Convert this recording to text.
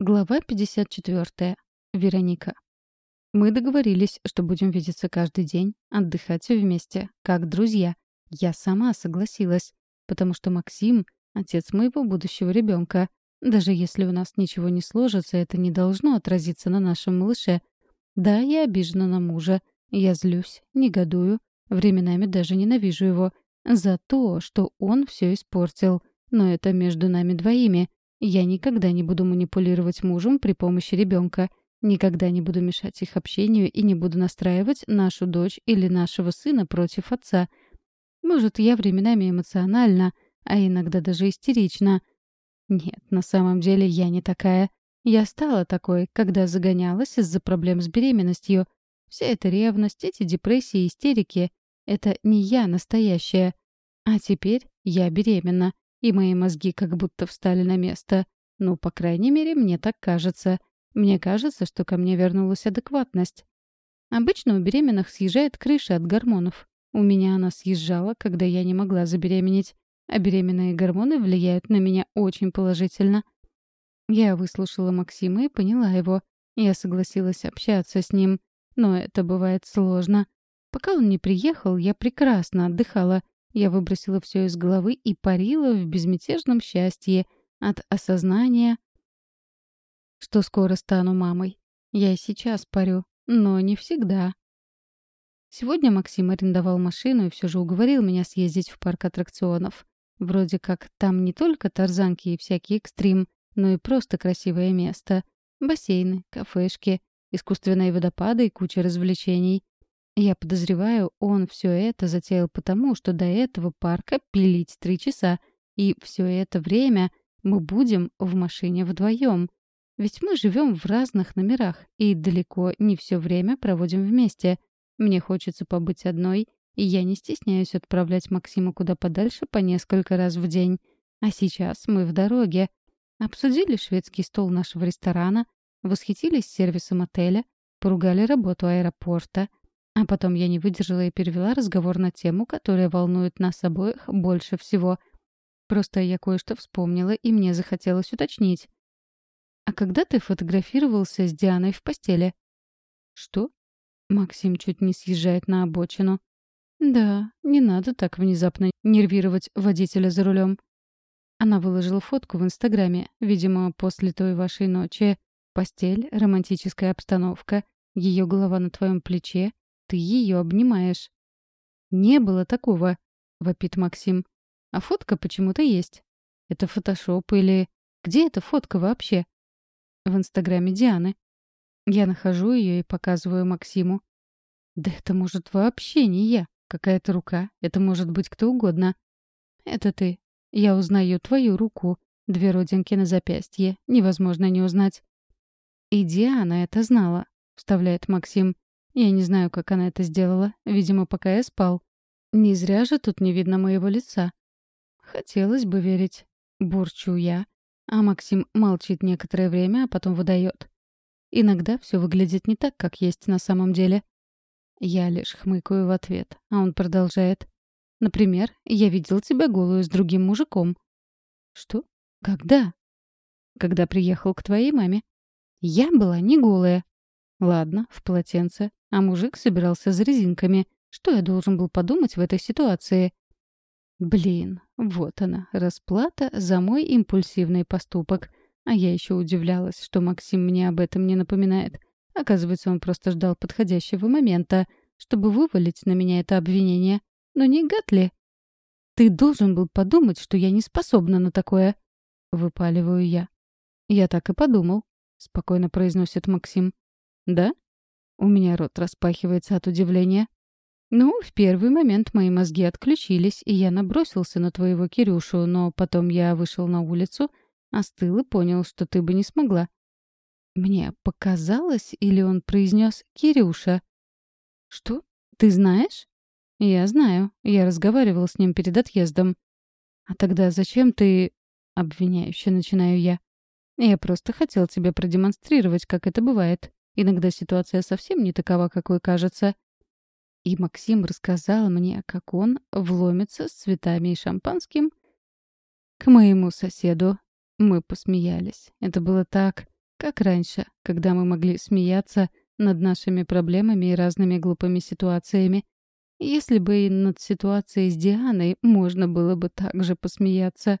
Глава 54. Вероника. Мы договорились, что будем видеться каждый день, отдыхать вместе, как друзья. Я сама согласилась, потому что Максим — отец моего будущего ребенка. Даже если у нас ничего не сложится, это не должно отразиться на нашем малыше. Да, я обижена на мужа. Я злюсь, негодую, временами даже ненавижу его за то, что он все испортил. Но это между нами двоими — я никогда не буду манипулировать мужем при помощи ребенка, никогда не буду мешать их общению и не буду настраивать нашу дочь или нашего сына против отца. Может, я временами эмоциональна, а иногда даже истерична. Нет, на самом деле я не такая. Я стала такой, когда загонялась из-за проблем с беременностью. Вся эта ревность, эти депрессии истерики — это не я настоящая. А теперь я беременна и мои мозги как будто встали на место. Ну, по крайней мере, мне так кажется. Мне кажется, что ко мне вернулась адекватность. Обычно у беременных съезжает крыша от гормонов. У меня она съезжала, когда я не могла забеременеть. А беременные гормоны влияют на меня очень положительно. Я выслушала Максима и поняла его. Я согласилась общаться с ним. Но это бывает сложно. Пока он не приехал, я прекрасно отдыхала. Я выбросила все из головы и парила в безмятежном счастье от осознания, что скоро стану мамой. Я и сейчас парю, но не всегда. Сегодня Максим арендовал машину и все же уговорил меня съездить в парк аттракционов. Вроде как там не только тарзанки и всякий экстрим, но и просто красивое место. Бассейны, кафешки, искусственные водопады и куча развлечений. Я подозреваю, он все это затеял потому, что до этого парка пилить три часа, и все это время мы будем в машине вдвоем. Ведь мы живем в разных номерах и далеко не все время проводим вместе. Мне хочется побыть одной, и я не стесняюсь отправлять Максима куда подальше по несколько раз в день. А сейчас мы в дороге. Обсудили шведский стол нашего ресторана, восхитились сервисом отеля, поругали работу аэропорта — а потом я не выдержала и перевела разговор на тему, которая волнует нас обоих больше всего. Просто я кое-что вспомнила, и мне захотелось уточнить. «А когда ты фотографировался с Дианой в постели?» «Что?» Максим чуть не съезжает на обочину. «Да, не надо так внезапно нервировать водителя за рулем». Она выложила фотку в Инстаграме, видимо, после той вашей ночи. Постель, романтическая обстановка, ее голова на твоем плече, ты ее обнимаешь. «Не было такого», — вопит Максим. «А фотка почему-то есть. Это фотошоп или... Где эта фотка вообще?» «В инстаграме Дианы». Я нахожу ее и показываю Максиму. «Да это может вообще не я. Какая-то рука. Это может быть кто угодно». «Это ты. Я узнаю твою руку. Две родинки на запястье. Невозможно не узнать». «И Диана это знала», — вставляет Максим. Я не знаю, как она это сделала. Видимо, пока я спал. Не зря же тут не видно моего лица. Хотелось бы верить. Бурчу я. А Максим молчит некоторое время, а потом выдает. Иногда все выглядит не так, как есть на самом деле. Я лишь хмыкаю в ответ, а он продолжает. Например, я видел тебя голую с другим мужиком. Что? Когда? Когда приехал к твоей маме. Я была не голая. Ладно, в полотенце. А мужик собирался за резинками. Что я должен был подумать в этой ситуации? Блин, вот она, расплата за мой импульсивный поступок. А я еще удивлялась, что Максим мне об этом не напоминает. Оказывается, он просто ждал подходящего момента, чтобы вывалить на меня это обвинение. Но не гад ли? Ты должен был подумать, что я не способна на такое. Выпаливаю я. Я так и подумал, спокойно произносит Максим. Да? У меня рот распахивается от удивления. Ну, в первый момент мои мозги отключились, и я набросился на твоего Кирюшу, но потом я вышел на улицу, остыл и понял, что ты бы не смогла. Мне показалось, или он произнес «Кирюша». «Что? Ты знаешь?» «Я знаю. Я разговаривал с ним перед отъездом». «А тогда зачем ты...» — обвиняюще начинаю я. «Я просто хотел тебе продемонстрировать, как это бывает. Иногда ситуация совсем не такова, какой кажется. И Максим рассказал мне, как он вломится с цветами и шампанским к моему соседу. Мы посмеялись. Это было так... Как раньше, когда мы могли смеяться над нашими проблемами и разными глупыми ситуациями. Если бы и над ситуацией с Дианой можно было бы также посмеяться.